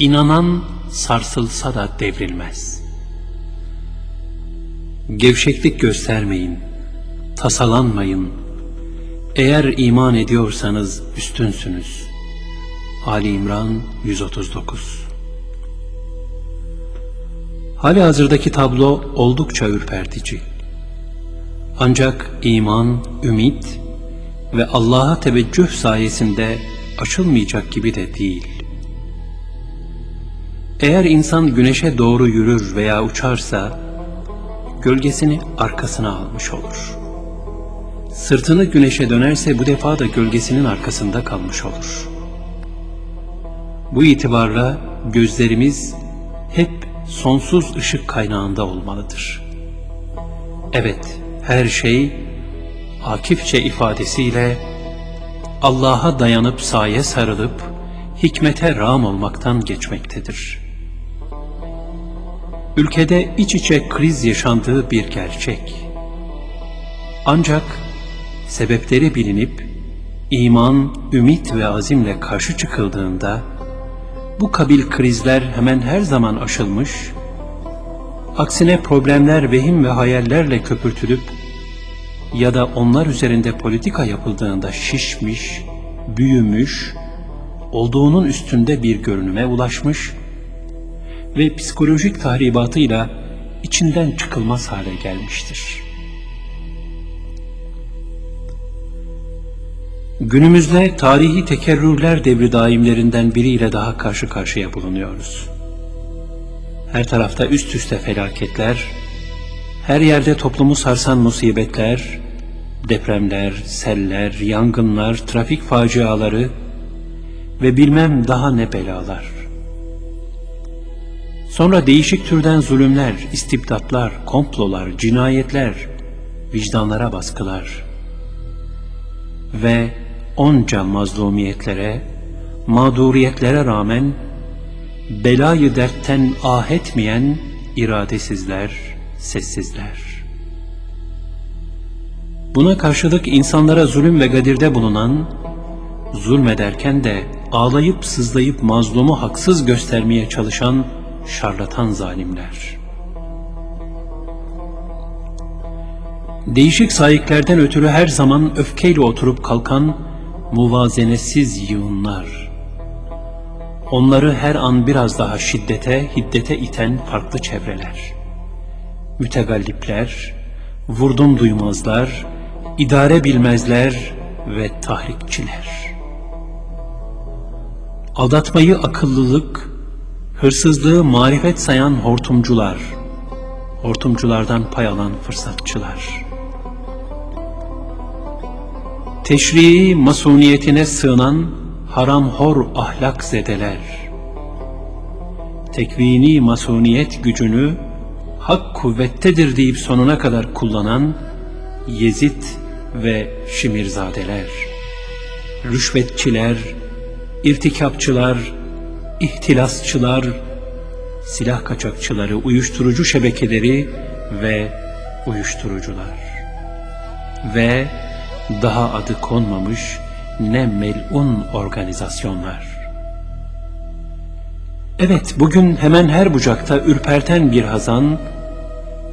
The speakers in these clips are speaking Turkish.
İnanan sarsılsa da devrilmez. Gevşeklik göstermeyin, tasalanmayın. Eğer iman ediyorsanız üstünsünüz. Ali İmran 139 Hali hazırdaki tablo oldukça ürpertici. Ancak iman, ümit ve Allah'a teveccüh sayesinde aşılmayacak gibi de değil. Eğer insan güneşe doğru yürür veya uçarsa, gölgesini arkasına almış olur. Sırtını güneşe dönerse bu defa da gölgesinin arkasında kalmış olur. Bu itibarla gözlerimiz hep sonsuz ışık kaynağında olmalıdır. Evet, her şey Akifçe ifadesiyle Allah'a dayanıp saye sarılıp hikmete ram olmaktan geçmektedir. Ülkede iç içe kriz yaşandığı bir gerçek. Ancak sebepleri bilinip iman, ümit ve azimle karşı çıkıldığında bu kabil krizler hemen her zaman aşılmış, aksine problemler vehim ve hayallerle köpürtülüp ya da onlar üzerinde politika yapıldığında şişmiş, büyümüş, olduğunun üstünde bir görünüme ulaşmış ve psikolojik tahribatıyla içinden çıkılmaz hale gelmiştir. Günümüzde tarihi tekerrürler devri daimlerinden biriyle daha karşı karşıya bulunuyoruz. Her tarafta üst üste felaketler, her yerde toplumu sarsan musibetler, depremler, seller, yangınlar, trafik faciaları ve bilmem daha ne belalar. Sonra değişik türden zulümler, istibdatlar, komplolar, cinayetler, vicdanlara baskılar ve onca mazlumiyetlere, mağduriyetlere rağmen belayı dertten ah etmeyen iradesizler, sessizler. Buna karşılık insanlara zulüm ve gadirde bulunan, zulmederken de ağlayıp sızlayıp mazlumu haksız göstermeye çalışan şarlatan zalimler. Değişik sahiplerden ötürü her zaman öfkeyle oturup kalkan muvazenesiz yığınlar. Onları her an biraz daha şiddete, hiddete iten farklı çevreler. Mütegallipler, vurdum duymazlar, idare bilmezler ve tahrikçiler. Aldatmayı akıllılık, hırsızlığı marifet sayan hortumcular, hortumculardan pay alan fırsatçılar. Teşrii masuniyetine sığınan haram hor ahlak zedeler. Tekvini masuniyet gücünü hak kuvvettedir deyip sonuna kadar kullanan Yezid ve Şimirzadeler, rüşvetçiler, irtikapçılar, ihtilasçılar, silah kaçakçıları, uyuşturucu şebekeleri ve uyuşturucular. Ve daha adı konmamış ne melun organizasyonlar. Evet, bugün hemen her bucakta ürperten bir hazan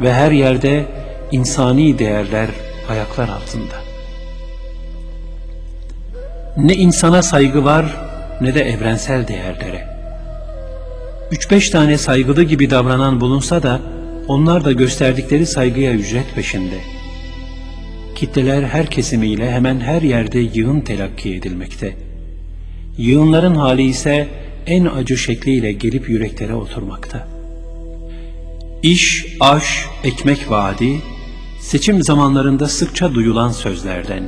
ve her yerde insani değerler ayaklar altında. Ne insana saygı var ne de evrensel değerlere. Üç beş tane saygılı gibi davranan bulunsa da onlar da gösterdikleri saygıya ücret peşinde. Kitleler her kesimiyle hemen her yerde yığın telakki edilmekte. Yığınların hali ise en acı şekliyle gelip yüreklere oturmakta. İş, aş, ekmek vaadi, seçim zamanlarında sıkça duyulan sözlerden.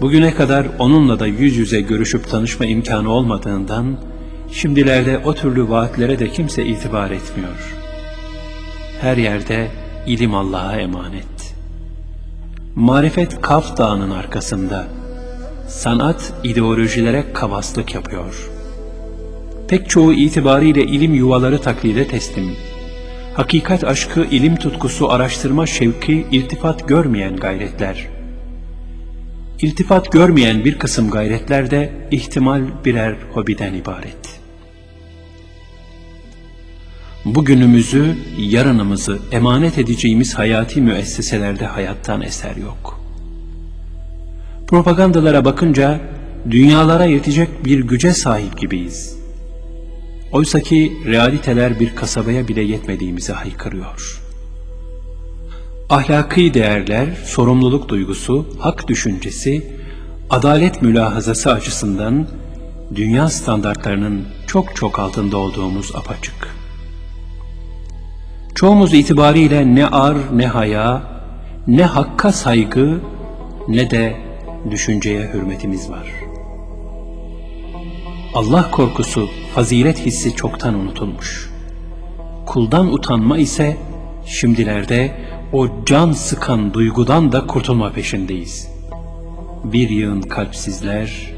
Bugüne kadar onunla da yüz yüze görüşüp tanışma imkanı olmadığından, şimdilerde o türlü vaatlere de kimse itibar etmiyor. Her yerde ilim Allah'a emanet. Marifet Kaf Dağı'nın arkasında, sanat ideolojilere kavaslık yapıyor. Pek çoğu itibariyle ilim yuvaları taklide teslim hakikat aşkı, ilim tutkusu, araştırma şevki, iltifat görmeyen gayretler. İltifat görmeyen bir kısım gayretler de ihtimal birer hobiden ibaret. Bugünümüzü, yarınımızı emanet edeceğimiz hayati müesseselerde hayattan eser yok. Propagandalara bakınca dünyalara yetecek bir güce sahip gibiyiz. Oysaki realiteler bir kasabaya bile yetmediğimizi haykırıyor. Ahlaki değerler, sorumluluk duygusu, hak düşüncesi, adalet mülahazası açısından dünya standartlarının çok çok altında olduğumuz apaçık. Çoğumuz itibariyle ne ar ne haya, ne hakka saygı ne de düşünceye hürmetimiz var. Allah korkusu, fazilet hissi çoktan unutulmuş. Kuldan utanma ise şimdilerde o can sıkan duygudan da kurtulma peşindeyiz. Bir yığın kalpsizler,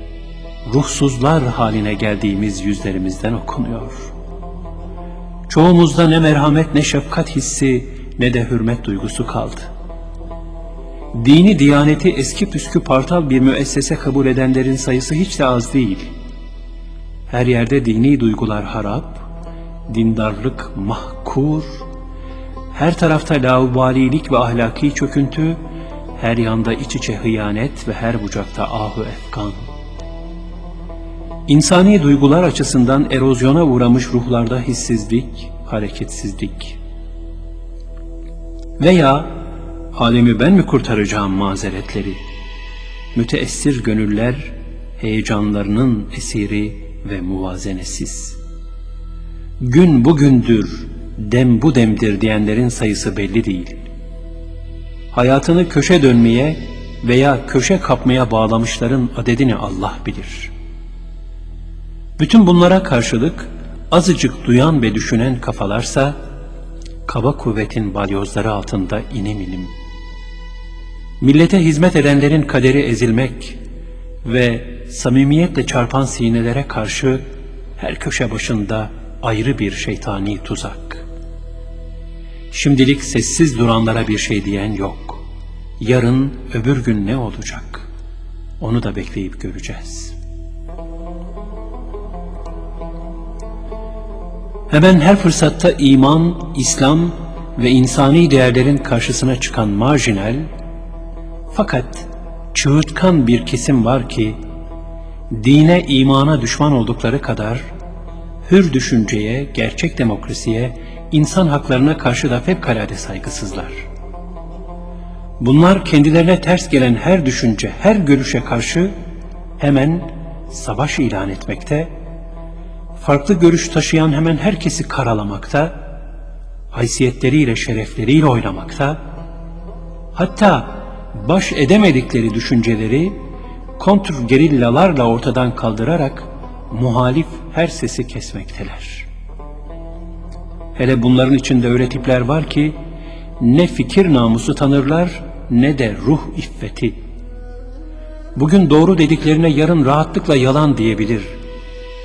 ruhsuzlar haline geldiğimiz yüzlerimizden okunuyor. Çoğumuzda ne merhamet ne şefkat hissi ne de hürmet duygusu kaldı. Dini diyaneti eski püskü partal bir müessese kabul edenlerin sayısı hiç de az değil. Her yerde dini duygular harap, dindarlık mahkur, her tarafta laubalilik ve ahlaki çöküntü, her yanda iç içe hıyanet ve her bucakta ahu efkan. İnsani duygular açısından erozyona uğramış ruhlarda hissizlik, hareketsizlik. Veya alemi ben mi kurtaracağım mazeretleri? Müteessir gönüller heyecanlarının esiri ve muvazenesiz. Gün bugündür, dem bu demdir diyenlerin sayısı belli değil. Hayatını köşe dönmeye veya köşe kapmaya bağlamışların adedini Allah bilir. Bütün bunlara karşılık azıcık duyan ve düşünen kafalarsa kaba kuvvetin balyozları altında inim. Millete hizmet edenlerin kaderi ezilmek ve samimiyetle çarpan sinelere karşı her köşe başında ayrı bir şeytani tuzak. Şimdilik sessiz duranlara bir şey diyen yok. Yarın öbür gün ne olacak? Onu da bekleyip göreceğiz. Hemen her fırsatta iman, İslam ve insani değerlerin karşısına çıkan marjinal, fakat çığırtkan bir kesim var ki, dine imana düşman oldukları kadar, hür düşünceye, gerçek demokrasiye, insan haklarına karşı da fevkalade saygısızlar. Bunlar kendilerine ters gelen her düşünce, her görüşe karşı hemen savaş ilan etmekte, farklı görüş taşıyan hemen herkesi karalamakta, haysiyetleriyle, şerefleriyle oynamakta, hatta baş edemedikleri düşünceleri kontr gerillalarla ortadan kaldırarak muhalif her sesi kesmekteler. Hele bunların içinde öyle tipler var ki ne fikir namusu tanırlar ne de ruh iffeti. Bugün doğru dediklerine yarın rahatlıkla yalan diyebilir.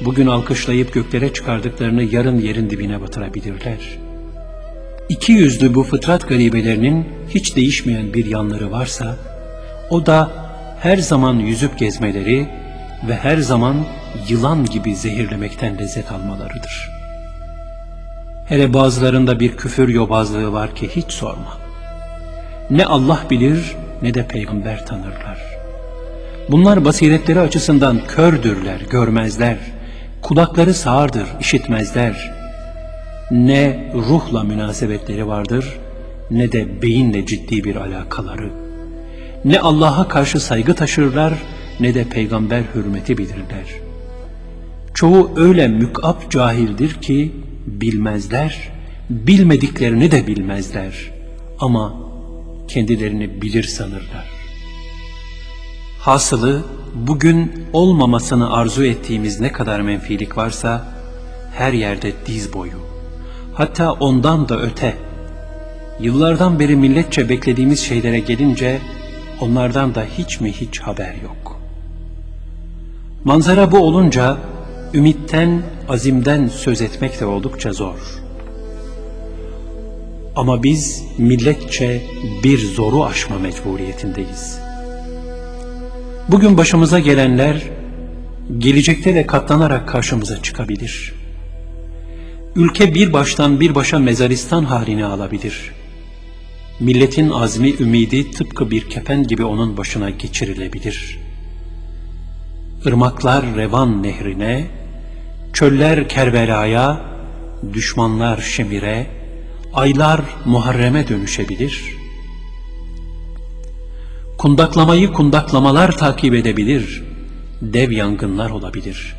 Bugün alkışlayıp göklere çıkardıklarını yarın yerin dibine batırabilirler. İki yüzlü bu fıtrat garibelerinin hiç değişmeyen bir yanları varsa, o da her zaman yüzüp gezmeleri ve her zaman yılan gibi zehirlemekten lezzet almalarıdır. Hele bazılarında bir küfür yobazlığı var ki hiç sorma. Ne Allah bilir ne de peygamber tanırlar. Bunlar basiretleri açısından kördürler, görmezler. Kulakları sağırdır, işitmezler. Ne ruhla münasebetleri vardır ne de beyinle ciddi bir alakaları. Ne Allah'a karşı saygı taşırlar ne de peygamber hürmeti bilirler. Çoğu öyle mükap cahildir ki bilmezler, bilmediklerini de bilmezler ama kendilerini bilir sanırlar. Hasılı bugün olmamasını arzu ettiğimiz ne kadar menfilik varsa her yerde diz boyu. Hatta ondan da öte. Yıllardan beri milletçe beklediğimiz şeylere gelince onlardan da hiç mi hiç haber yok. Manzara bu olunca ümitten, azimden söz etmek de oldukça zor. Ama biz milletçe bir zoru aşma mecburiyetindeyiz. Bugün başımıza gelenler gelecekte de katlanarak karşımıza çıkabilir. Ülke bir baştan bir başa mezaristan halini alabilir. Milletin azmi ümidi tıpkı bir kefen gibi onun başına geçirilebilir. Irmaklar Revan nehrine, çöller Kerbela'ya, düşmanlar Şemir'e, aylar Muharrem'e dönüşebilir. Kundaklamayı kundaklamalar takip edebilir. Dev yangınlar olabilir.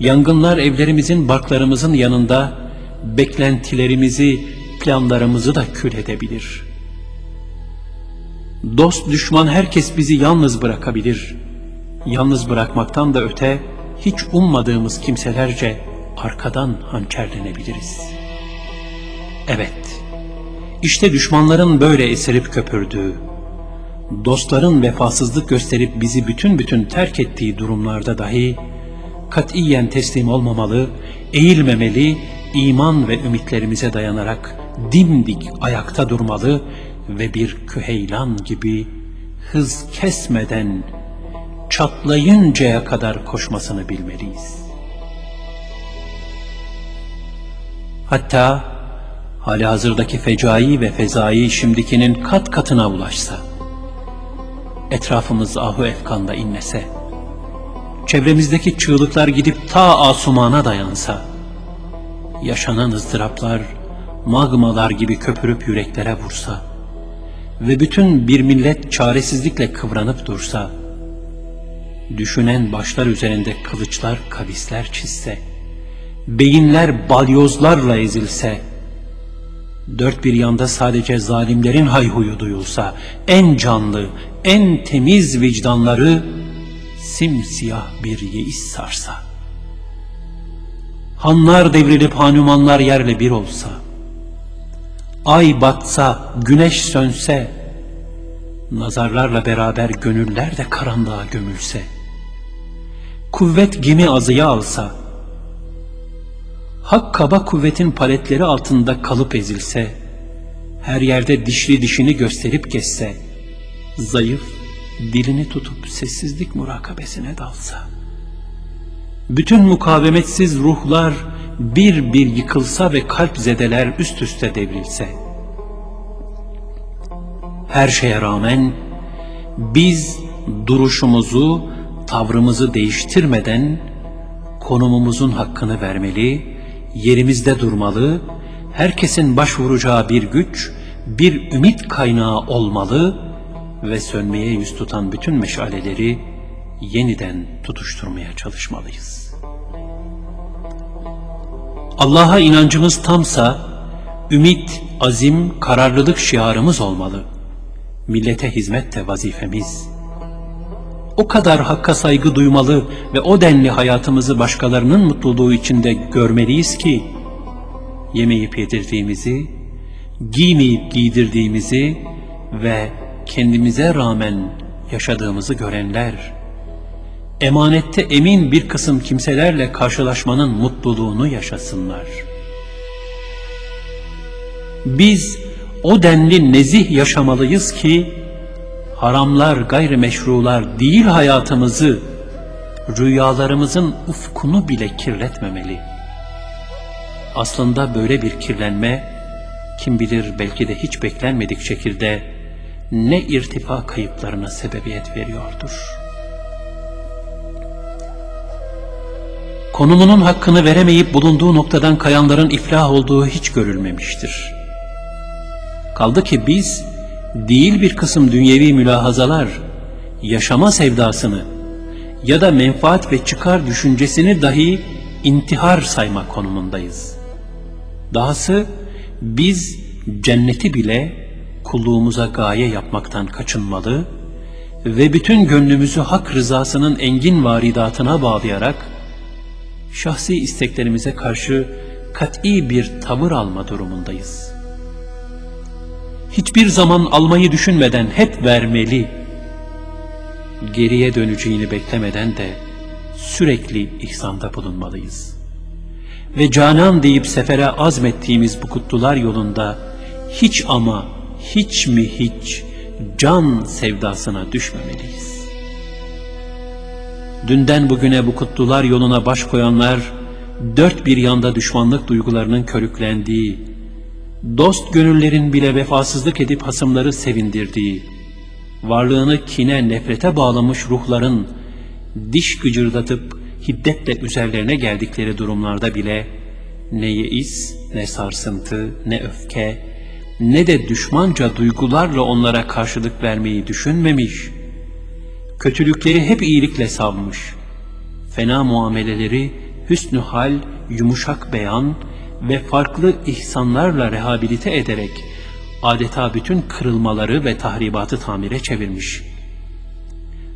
Yangınlar evlerimizin, barklarımızın yanında beklentilerimizi, planlarımızı da kül edebilir. Dost düşman herkes bizi yalnız bırakabilir. Yalnız bırakmaktan da öte hiç ummadığımız kimselerce arkadan hançerlenebiliriz. Evet, işte düşmanların böyle esirip köpürdüğü, dostların vefasızlık gösterip bizi bütün bütün terk ettiği durumlarda dahi katiyen teslim olmamalı, eğilmemeli, iman ve ümitlerimize dayanarak dimdik ayakta durmalı ve bir küheylan gibi hız kesmeden çatlayıncaya kadar koşmasını bilmeliyiz. Hatta hali hazırdaki fecai ve fezai şimdikinin kat katına ulaşsa, etrafımız ahu efkanda inlese, çevremizdeki çığlıklar gidip ta asumana dayansa, yaşanan ızdıraplar magmalar gibi köpürüp yüreklere vursa ve bütün bir millet çaresizlikle kıvranıp dursa, düşünen başlar üzerinde kılıçlar kavisler çizse, beyinler balyozlarla ezilse, dört bir yanda sadece zalimlerin hayhuyu duyulsa, en canlı, en temiz vicdanları simsiyah bir yeis sarsa, hanlar devrilip hanumanlar yerle bir olsa, ay batsa, güneş sönse, nazarlarla beraber gönüller de karanlığa gömülse, kuvvet gemi azıya alsa, hak kaba kuvvetin paletleri altında kalıp ezilse, her yerde dişli dişini gösterip geçse, zayıf, dilini tutup sessizlik murakabesine dalsa, bütün mukavemetsiz ruhlar bir bir yıkılsa ve kalp zedeler üst üste devrilse, her şeye rağmen biz duruşumuzu, tavrımızı değiştirmeden konumumuzun hakkını vermeli, yerimizde durmalı, herkesin başvuracağı bir güç, bir ümit kaynağı olmalı ve sönmeye yüz tutan bütün meşaleleri yeniden tutuşturmaya çalışmalıyız. Allah'a inancımız tamsa, ümit, azim, kararlılık şiarımız olmalı. Millete hizmet de vazifemiz. O kadar hakka saygı duymalı ve o denli hayatımızı başkalarının mutluluğu içinde görmeliyiz ki, yemeyip yedirdiğimizi, giymeyip giydirdiğimizi ve kendimize rağmen yaşadığımızı görenler, emanette emin bir kısım kimselerle karşılaşmanın mutluluğunu yaşasınlar. Biz o denli nezih yaşamalıyız ki, haramlar, gayrimeşrular değil hayatımızı, rüyalarımızın ufkunu bile kirletmemeli. Aslında böyle bir kirlenme, kim bilir belki de hiç beklenmedik şekilde ne irtifa kayıplarına sebebiyet veriyordur.'' konumunun hakkını veremeyip bulunduğu noktadan kayanların iflah olduğu hiç görülmemiştir. Kaldı ki biz değil bir kısım dünyevi mülahazalar, yaşama sevdasını ya da menfaat ve çıkar düşüncesini dahi intihar sayma konumundayız. Dahası biz cenneti bile kulluğumuza gaye yapmaktan kaçınmalı ve bütün gönlümüzü hak rızasının engin varidatına bağlayarak şahsi isteklerimize karşı kat'i bir tavır alma durumundayız. Hiçbir zaman almayı düşünmeden hep vermeli, geriye döneceğini beklemeden de sürekli ihsanda bulunmalıyız. Ve canan deyip sefere azmettiğimiz bu kutlular yolunda hiç ama hiç mi hiç can sevdasına düşmemeliyiz. Dünden bugüne bu kutlular yoluna baş koyanlar dört bir yanda düşmanlık duygularının körüklendiği, dost gönüllerin bile vefasızlık edip hasımları sevindirdiği, varlığını kine nefrete bağlamış ruhların diş gıcırdatıp hiddetle üzerlerine geldikleri durumlarda bile ne yeis, ne sarsıntı, ne öfke, ne de düşmanca duygularla onlara karşılık vermeyi düşünmemiş, kötülükleri hep iyilikle savmış, fena muameleleri hüsnü hal, yumuşak beyan ve farklı ihsanlarla rehabilite ederek adeta bütün kırılmaları ve tahribatı tamire çevirmiş.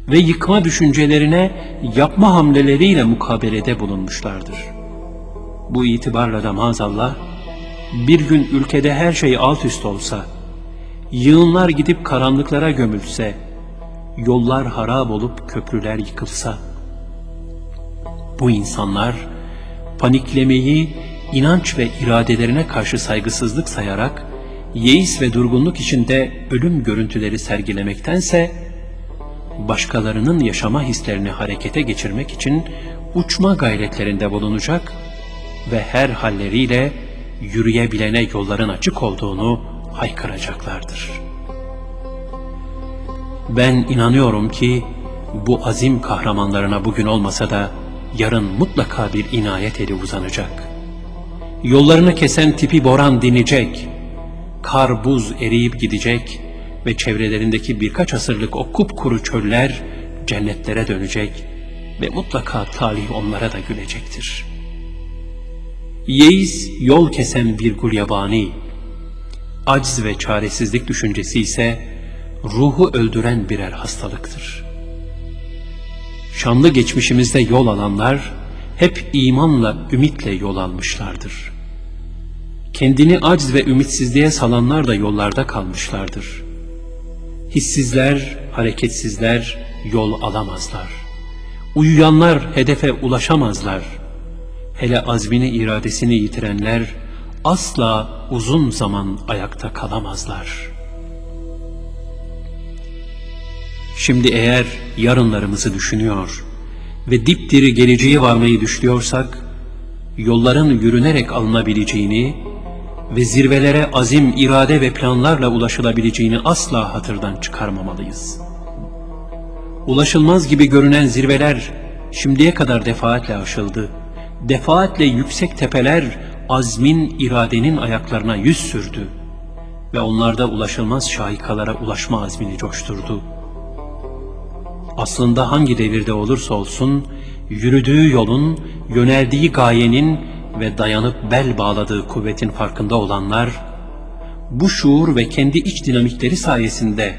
Ve yıkma düşüncelerine yapma hamleleriyle mukabelede bulunmuşlardır. Bu itibarla da maazallah, bir gün ülkede her şey alt üst olsa, yığınlar gidip karanlıklara gömülse, yollar harap olup köprüler yıkılsa, bu insanlar paniklemeyi inanç ve iradelerine karşı saygısızlık sayarak yeis ve durgunluk içinde ölüm görüntüleri sergilemektense başkalarının yaşama hislerini harekete geçirmek için uçma gayretlerinde bulunacak ve her halleriyle yürüyebilene yolların açık olduğunu haykıracaklardır. Ben inanıyorum ki bu azim kahramanlarına bugün olmasa da yarın mutlaka bir inayet eli uzanacak. Yollarını kesen tipi boran dinecek, kar buz eriyip gidecek ve çevrelerindeki birkaç asırlık o kupkuru çöller cennetlere dönecek ve mutlaka talih onlara da gülecektir. Yeis yol kesen bir gulyabani, acz ve çaresizlik düşüncesi ise ruhu öldüren birer hastalıktır. Şanlı geçmişimizde yol alanlar hep imanla, ümitle yol almışlardır. Kendini acz ve ümitsizliğe salanlar da yollarda kalmışlardır. Hissizler, hareketsizler yol alamazlar. Uyuyanlar hedefe ulaşamazlar. Hele azmini iradesini yitirenler asla uzun zaman ayakta kalamazlar.'' Şimdi eğer yarınlarımızı düşünüyor ve dipdiri geleceğe varmayı düşünüyorsak, yolların yürünerek alınabileceğini ve zirvelere azim, irade ve planlarla ulaşılabileceğini asla hatırdan çıkarmamalıyız. Ulaşılmaz gibi görünen zirveler şimdiye kadar defaatle aşıldı. Defaatle yüksek tepeler azmin, iradenin ayaklarına yüz sürdü ve onlarda ulaşılmaz şahikalara ulaşma azmini coşturdu aslında hangi devirde olursa olsun yürüdüğü yolun, yöneldiği gayenin ve dayanıp bel bağladığı kuvvetin farkında olanlar bu şuur ve kendi iç dinamikleri sayesinde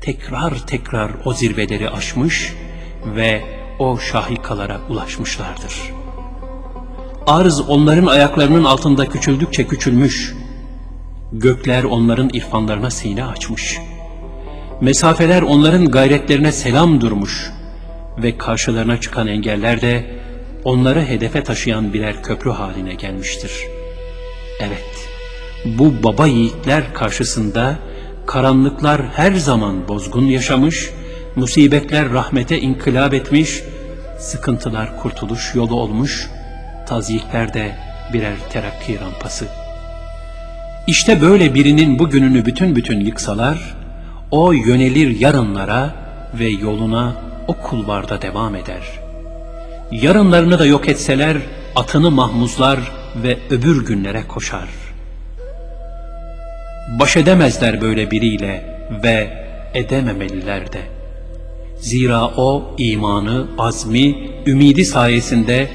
tekrar tekrar o zirveleri aşmış ve o şahikalara ulaşmışlardır. Arz onların ayaklarının altında küçüldükçe küçülmüş, gökler onların irfanlarına sine açmış.'' Mesafeler onların gayretlerine selam durmuş ve karşılarına çıkan engeller de onları hedefe taşıyan birer köprü haline gelmiştir. Evet, bu baba yiğitler karşısında karanlıklar her zaman bozgun yaşamış, musibetler rahmete inkılap etmiş, sıkıntılar kurtuluş yolu olmuş, tazyikler de birer terakki rampası. İşte böyle birinin bugününü bütün bütün yıksalar, o yönelir yarınlara ve yoluna o kulvarda devam eder. Yarınlarını da yok etseler atını mahmuzlar ve öbür günlere koşar. Baş edemezler böyle biriyle ve edememeliler de. Zira o imanı, azmi, ümidi sayesinde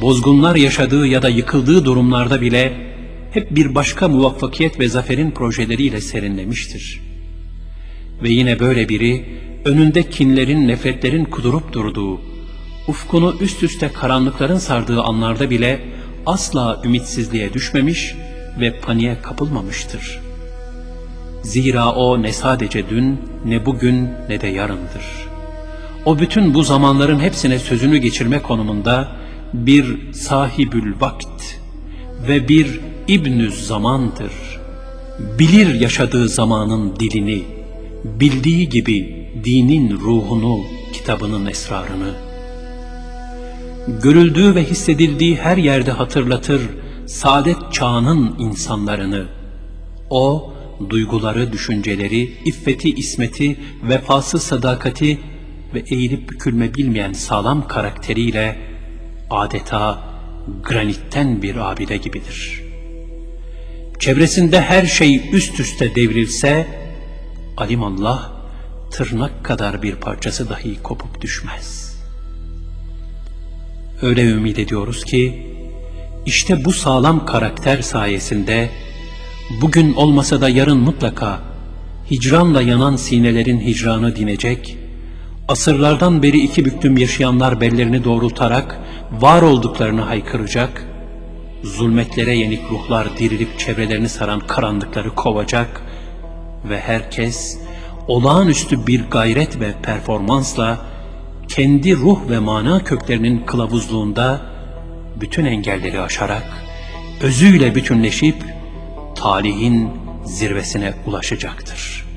bozgunlar yaşadığı ya da yıkıldığı durumlarda bile hep bir başka muvaffakiyet ve zaferin projeleriyle serinlemiştir.'' Ve yine böyle biri önünde kinlerin, nefretlerin kudurup durduğu, ufkunu üst üste karanlıkların sardığı anlarda bile asla ümitsizliğe düşmemiş ve paniğe kapılmamıştır. Zira o ne sadece dün, ne bugün, ne de yarındır. O bütün bu zamanların hepsine sözünü geçirme konumunda bir sahibül vakt ve bir İbnüz zamandır. Bilir yaşadığı zamanın dilini, bildiği gibi dinin ruhunu, kitabının esrarını. görüldüğü ve hissedildiği her yerde hatırlatır saadet çağının insanlarını. O, duyguları, düşünceleri, iffeti, ismeti, vefası, sadakati ve eğilip bükülme bilmeyen sağlam karakteriyle adeta granitten bir abide gibidir. Çevresinde her şey üst üste devrilse, alimallah tırnak kadar bir parçası dahi kopup düşmez. Öyle ümit ediyoruz ki, işte bu sağlam karakter sayesinde, bugün olmasa da yarın mutlaka, hicranla yanan sinelerin hicranı dinecek, asırlardan beri iki büktüm yaşayanlar bellerini doğrultarak, var olduklarını haykıracak, zulmetlere yenik ruhlar dirilip çevrelerini saran karanlıkları kovacak ve herkes olağanüstü bir gayret ve performansla kendi ruh ve mana köklerinin kılavuzluğunda bütün engelleri aşarak özüyle bütünleşip talihin zirvesine ulaşacaktır.''